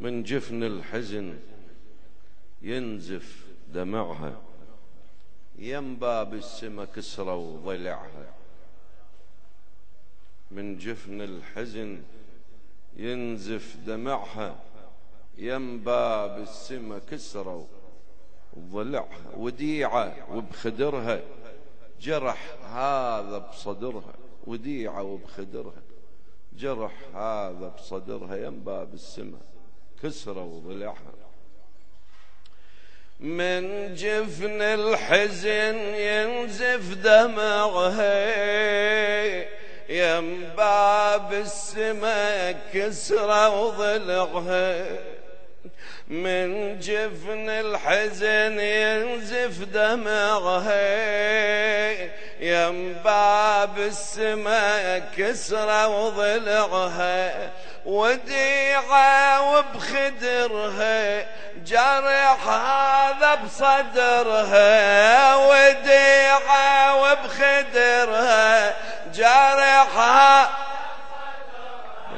من جفن الحزن ينزف دمعها يم باب السما كسروا ضلعها من جفن الحزن ينزف دمعها يم باب السما كسروا ضلعها وديعة وبخدرها جرح هذا بصدرها. وديعة وبخدرها جرح هذا بصدرها يم باب السما كسروا ضلعها من جفن الحزن ينزف دمعها يم باب السما كسرة وضلعها من جفن الحزن ينزف دمعها يم باب السما كسرة وضلعها وديعة وبخدرها جرح هذا بصدرها. وديعة وبخدرها جرح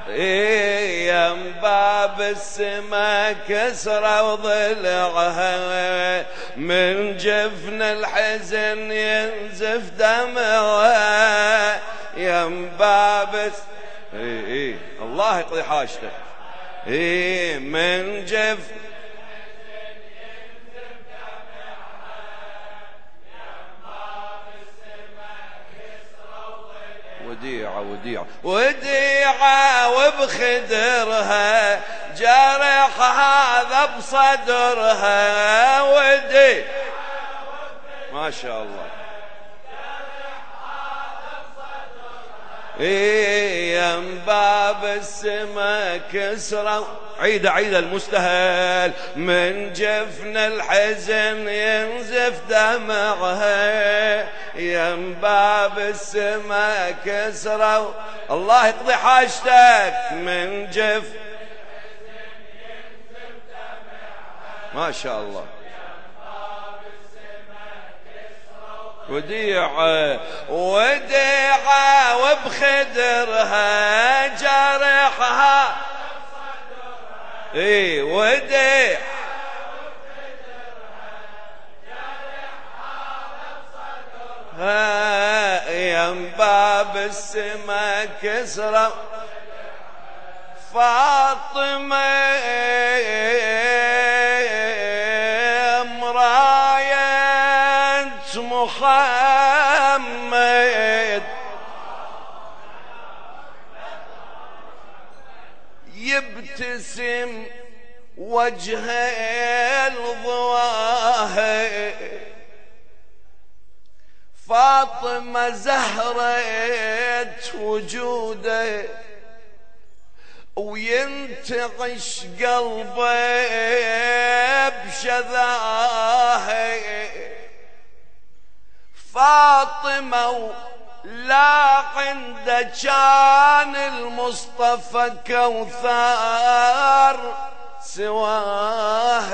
يم باب السما كسرة وضلعها. من جفن الحزن ينزف دمعها يم باب السما اي اي الله يقضي حاجته. اي من جف وديعة وديعة. وديعة وبخدرها جرح هذا بصدرها. ودي ما شاء الله. يم باب السما كسرة. عيد عيد المستهل. من جفن الحزن ينزف دمعها. يم باب السما كسرة. الله يقضي حاجتك. من جف ما شاء الله. وديعة وديعة وبخدرها جرحها. إي وديع ها يم باب السما كسرة. فاطمة محمد. يبتسم وجه الظواهر. فاطمة زهرة وجوده وينتعش قلبه بشذاهه فاطمة لا عند كان المصطفى كوثر سواه.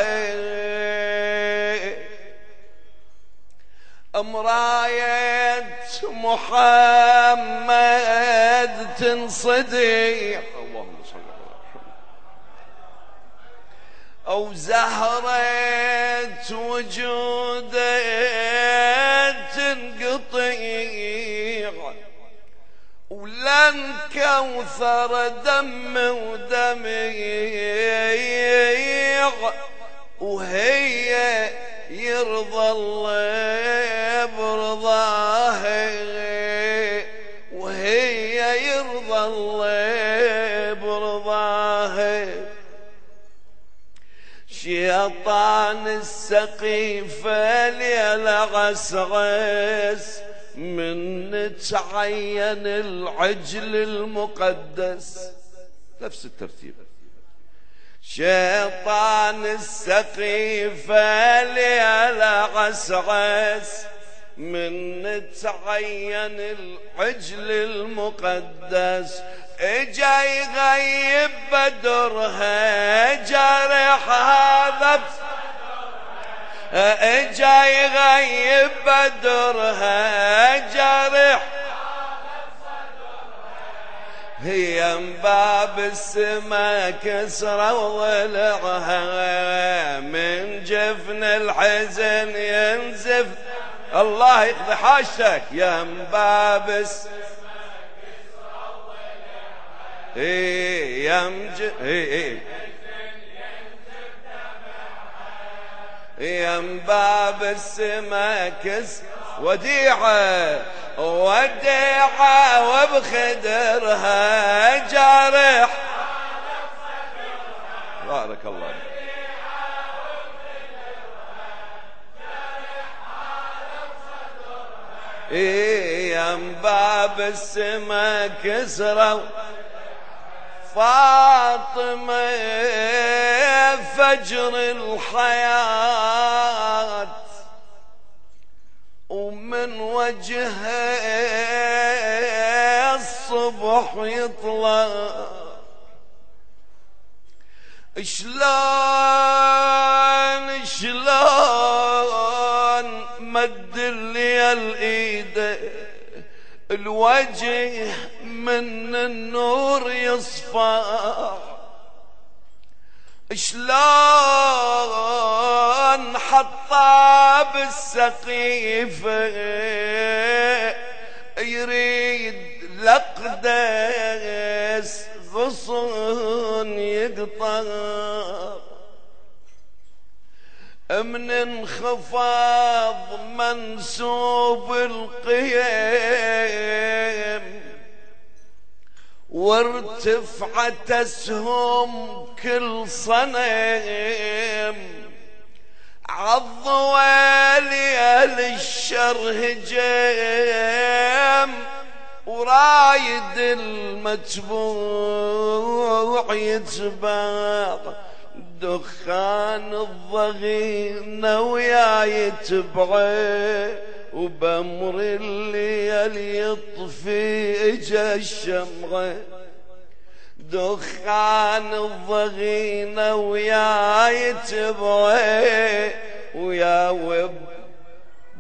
أمراية محمد تنصدي. اللهم أو زهرة وجودك تنقطيع ولن كوثر دم ودميع. وهي يرضى الله شيطان السقيفة ليلة غسغس من تعين العجل المقدس. نفس الترتيب. شيطان السقيفة ليلة غسغس من تعين العجل المقدس. اجا يغيب بدرها جرح هذا. اجا يغيب بدرها جرح. هي باب السما كسرة وضلعها من جفن الحزن ينزف. الله يقضي حاجتك يا باب السما مج... إيه إيه. يا باب السما كس وديعة وديعة وبخدرها جارح. بارك الله إيه يا باب السما كسروا فاطمة فجر الحياة ومن وجهها الصبح يطلع. شلون شلون مد لي الايد الوجه من النور يصفى. شلون حطى بالسقيفة يريد لقدس غصن يقطع. من انخفاض منسوب القيم وارتفعت اسهم كل صنم. عضوالي الشر هجم ورايد المتبوع يتباع. دخان الضغينة ويا يتبعه وبمر الليل يطفي إجا الشمعة. دخان الضغينة ويا يتبعه ويا وب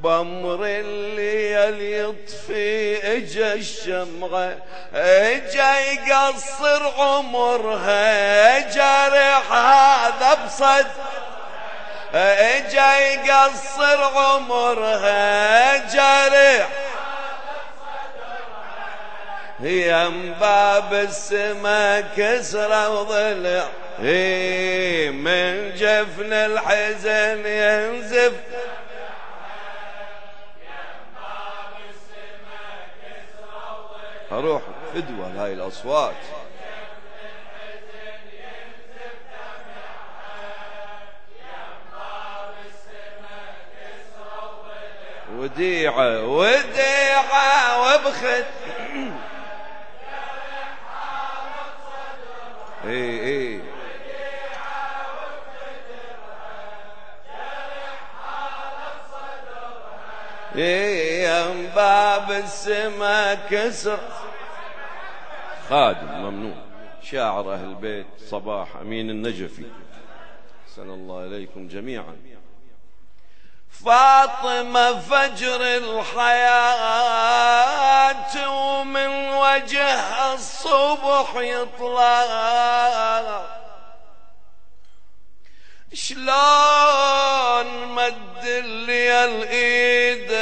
بمر الليل يطفي إجا الشمعة إجا يقصر عمرها جرح هذا بصد. إجا يقصر عمرها جرح هي باب السما كسرة وضلع. هي من جفن الحزن ينزف. أروح فدوة هاي الأصوات. وديعة وديعة وبخت إي إي. يا باب السما كسر. خادم ممنوع شاعر أهل البيت صباح أمين النجفي. سن الله إليكم جميعا. فاطمة فجر الحياة ومن وجه الصبح يطلع. شلون مد لي الإيد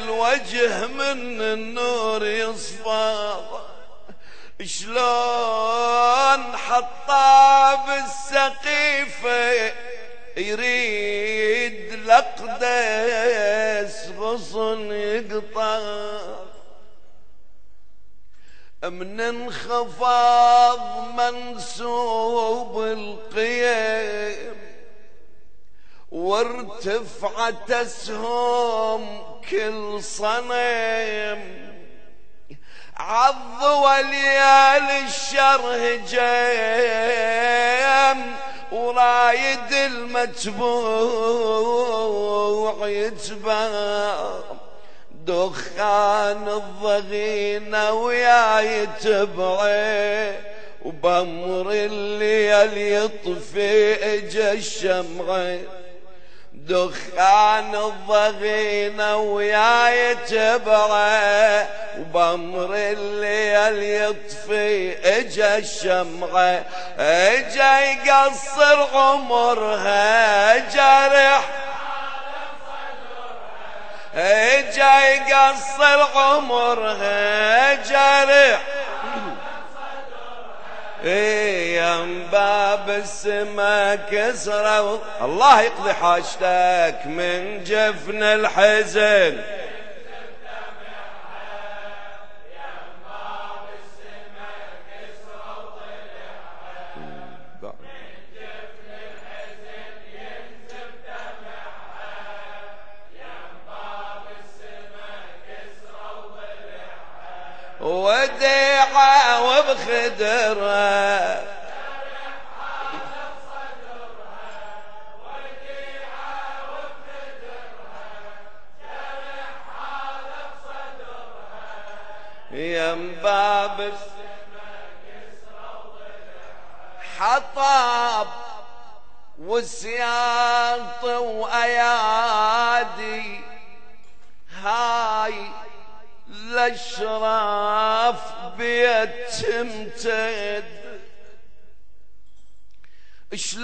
الوجه من النور يصفى. شلون حطاه بالسقيفه يريد لقدس غصن يقطع. من انخفاض منسوب القيم وارتفعت أسهم كل صنم. عض وليال الشر هجم ورايد المتبوع يتبع دخان الضغينة ويا يتبعه وبمر الليل يطفي اجا الشمعة دخان الضغينة ويا تبعه وبمر الليل يطفي إجا الشمعة إجا يقصر عمرها جرح إجا يقصر عمرها جرح يا باب السما كسرة الله يقضي حاجتك من جفن الحزن. وديعة وبخدرة. يم باب حطب وسياط وأيادي. الاشراف بيت تمتد شلون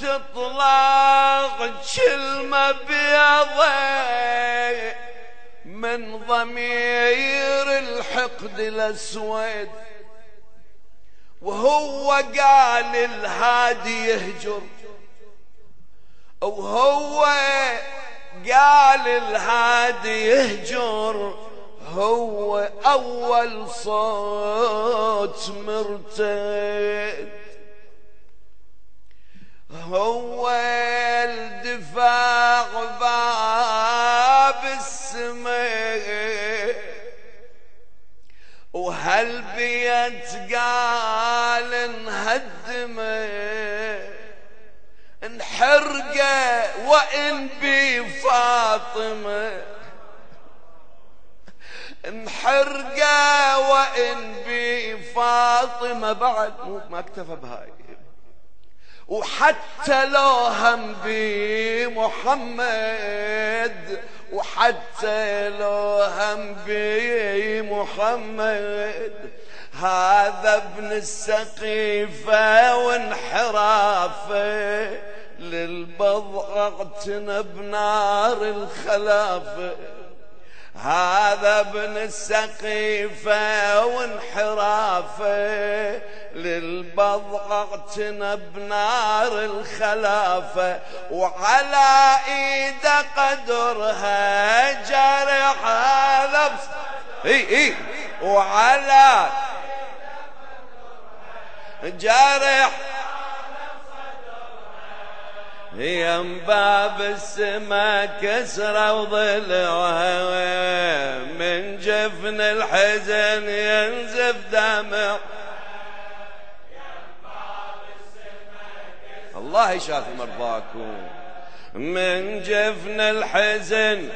تطلع كلمة بيضة من ضمير الحقد الأسود؟ وهو قال الهادي يهجر. وهو قال الهادي يهجر هو أول صوت مرتد. هو الدفاع باب السماء. وهل بيت قال انهدمه انحرقة وإن بي فاطمة انحرقة وإن بي فاطمة بعد ما اكتفى بهاي. وحتى لو هم بي محمد وحتى لو هم بي محمد هذا ابن السقيفة وانحرافه للبضع اعتنى بنار الخلافة. هذا ابن السقيفة وانحرافه للبضع اعتنى بنار الخلافة. وعلى ايده قدرها جرح لبس اي إي. وعلى جارح. هي باب السما كسرة وضلعها. من جفن الحزن ينزف دمع. الله يشافي مرضاكم. من جفن الحزن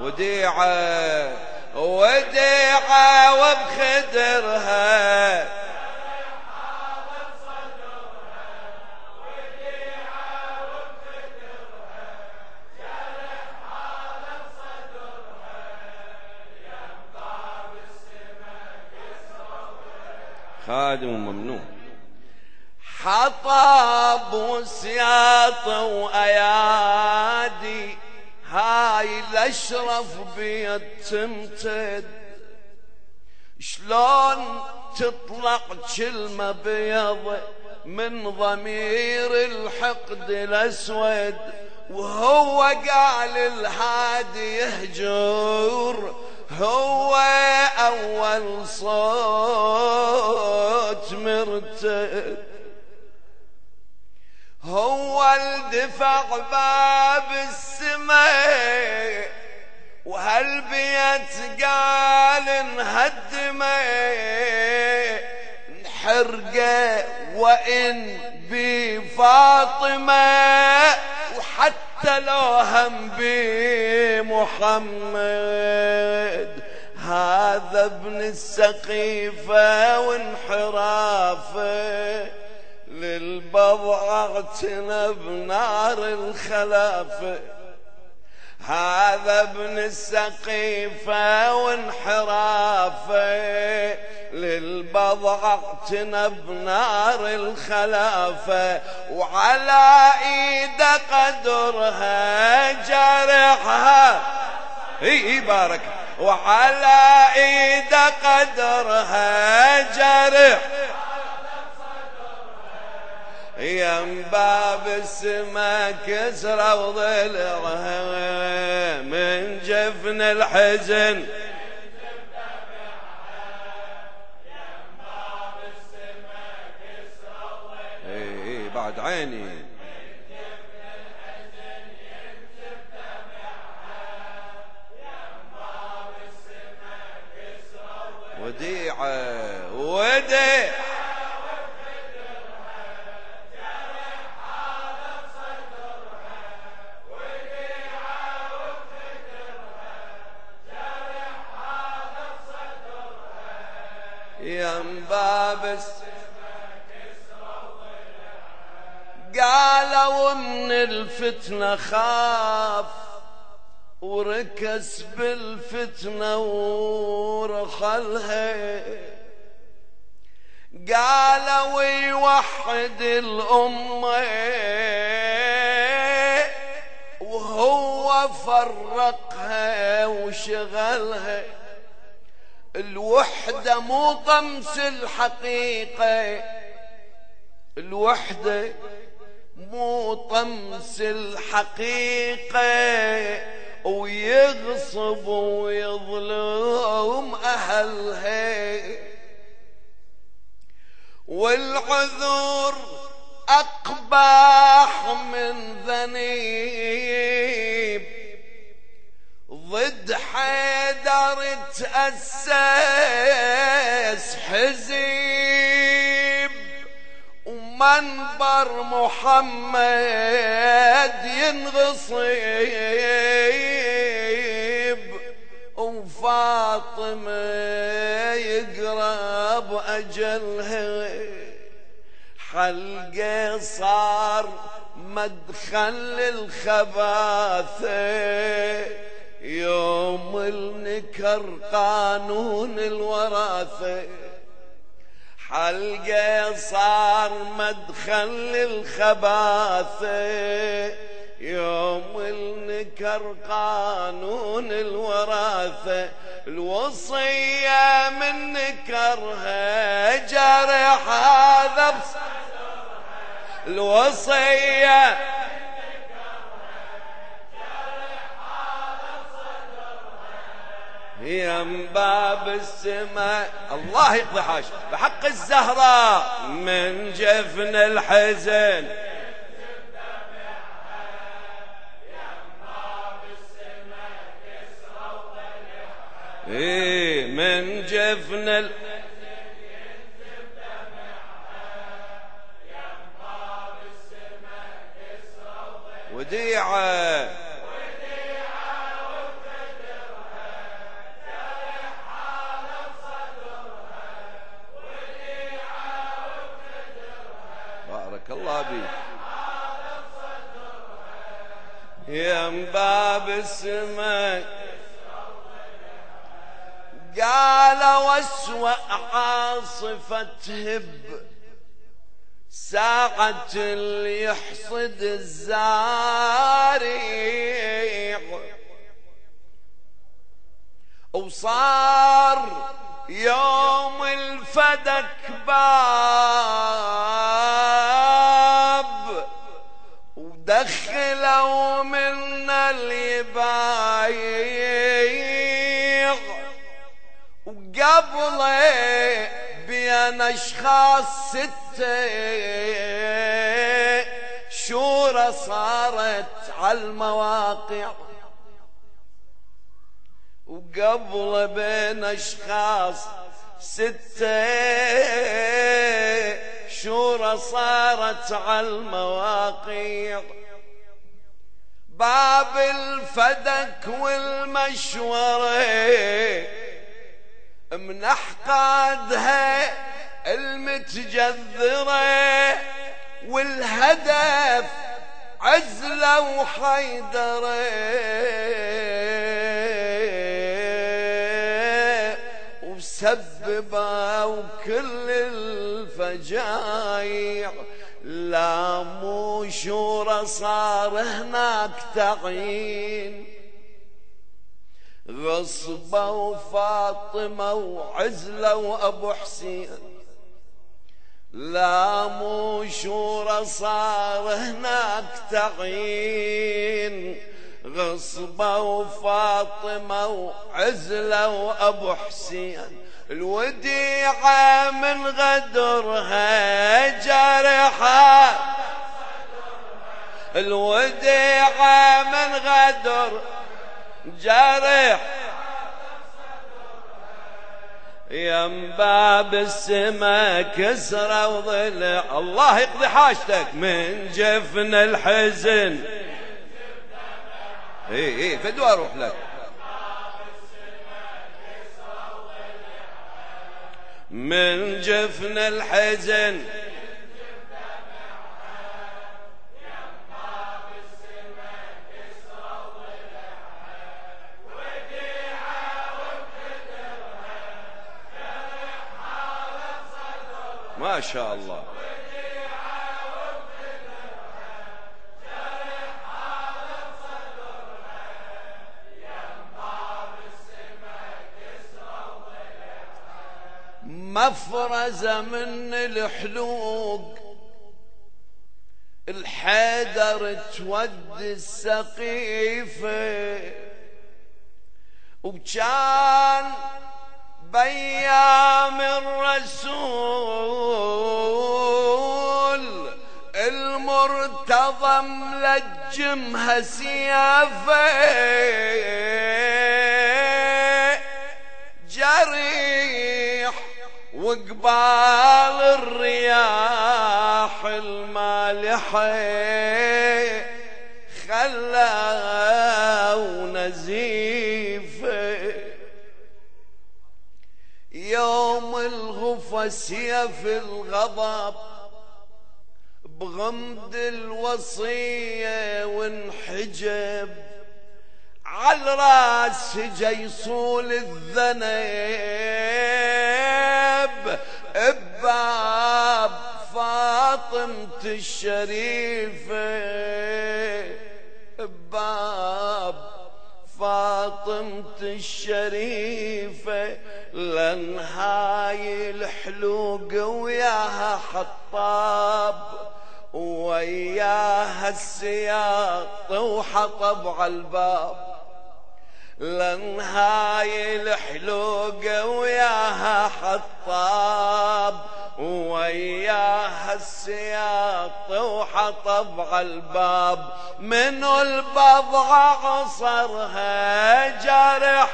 وديعة. وديعة وبخدرها. خادم ممنوع. حطب وسياط وأيادي هاي الأشرف بيت تمتد. شلون تطلع كلمة بيض من ضمير الحقد الأسود؟ وهو قال الهادي يهجر هو أول صوت مرتد. هو الدفع باب السماء وهالبيت قال انهدمه؟ انحرقه وإن بفاطمة وحتى لو هم بمحمد. هذا ابن السقيفة وانحرافه. للبضع اغتنب نار الخلافه هذا ابن السقيفة وانحرافه للبضع اغتنب نار الخلافة وعلى إيد قدرها جرحها إي بارك. وعلى إيد قدرها جرح يم باب السما كسرى وضلعها من جفن الحزن. اي بعد عيني. وديعة وديعة. قالوا من الفتنة خاف وركس بالفتنة ورخلها. قالوا يوحد الأمة وهو فرقها وشغلها. الوحدة مو طمس الحقيقة الوحدة مو طمس الحقيقة ويغصب ويظلم أهلها. والعذور أقباح من ذنيب. ضد حيدر تأسس حزيب ومنبر محمد ينغصيب وفاطمة يقرب أجلها. حلقة صار مدخل الخباثه يوم النكر قانون الوراثة. حلقة صار مدخل الخباثة يوم النكر قانون الوراثة. الوصية من نكرها جرح هذا الوصية يم باب السماء. الله يقضي حاش بحق الزهراء من جفن الحزن. إيه من جفن الحزن وديعة. يم باب السماء. قال واسوأ عاصفة تهب ساعة اللي يحصد الزارع وصار يوم الفدك باب. ودخلوا من اليبايع وقبل بين أشخاص ستة شورى صارت على المواقع. وقبل بين أشخاص ستة شورى صارت على المواقع. باب الفدك والمشورة. من أحقادها المتجذرة والهدف عزلة وحيدرة. وسببوا كل الفجايع لا مو شورى صار هناك تعيين. غصبة وفاطمة وعزلة وأبو حسين. لا مو شورى صار هناك تعيين. غصبة وفاطمة وعزلة وأبو حسين. الوديعة من غدرها جرحة الوديعة من غدر جرح. يم باب السما كسرة وضلع الله يقضي حاجتك من جفن الحزن. اي اي فدوا أروح لك. من جفن الحزن. ما شاء الله. مفرزة من الحلوق. الحيدر تودي السقيفة. وكان بيام الرسول المرتضى ملجمها سيافة. وقبال الرياح المالحة خلا ونزيفة يوم الغفة سيف الغضب بغمد الوصية وانحجب. على راس جيصول الذنب بباب فاطمة الشريفة بباب فاطمة الشريفة. لن هاي الحلوق وياها حطاب وياها السياط وحطب على الباب. لن هاي الحلوق وياها حطاب وياها السياط وحطب على الباب. من البضعة عصرها جرح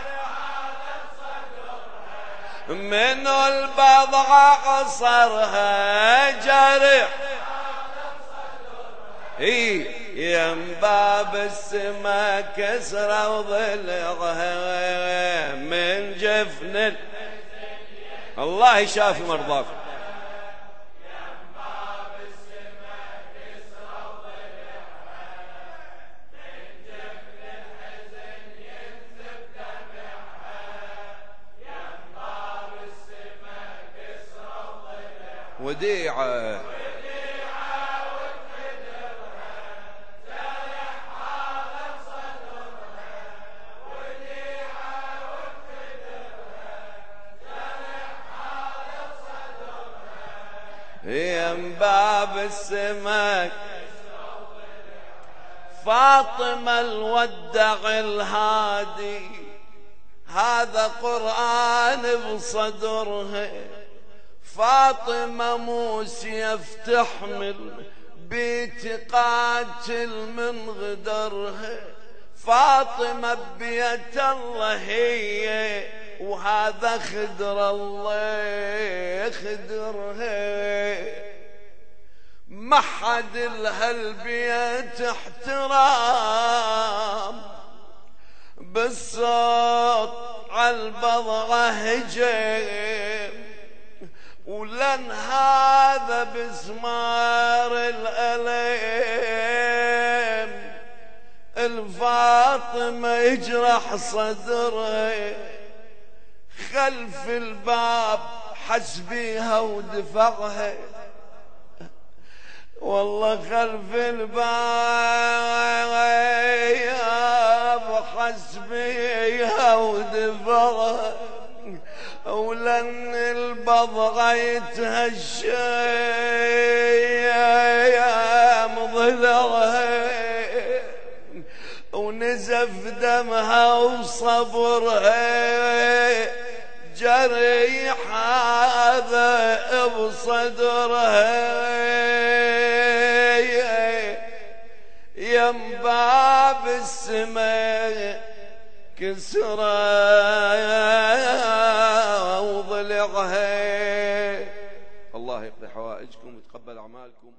من البضعة عصرها جرح. اي يم باب السما كسرة وضلعها من جفن الله يشافي مرضاكم وديعة. يم باب السمك. فاطمة الودع الهادي هذا قرآن بصدرها فاطمة موسى تحمل بيت قاتل من غدرها فاطمة بيت الله هي وهذا خدر الله خدرها ما حد لها البيت احترام. بالصوت عالبضعة هجم. ولن هذا بسمار الألم. الفاطمة يجرح صدره. خلف الباب حسبيها ودفعها والله خلف الباب حسبيها ودفعها ولن البضغة يا مضلعها ونزف دمها وصبرها. جريح هذا بصدرها يم باب السماء كسرى وضلعها. الله يقضي حوائجكم ويتقبل أعمالكم.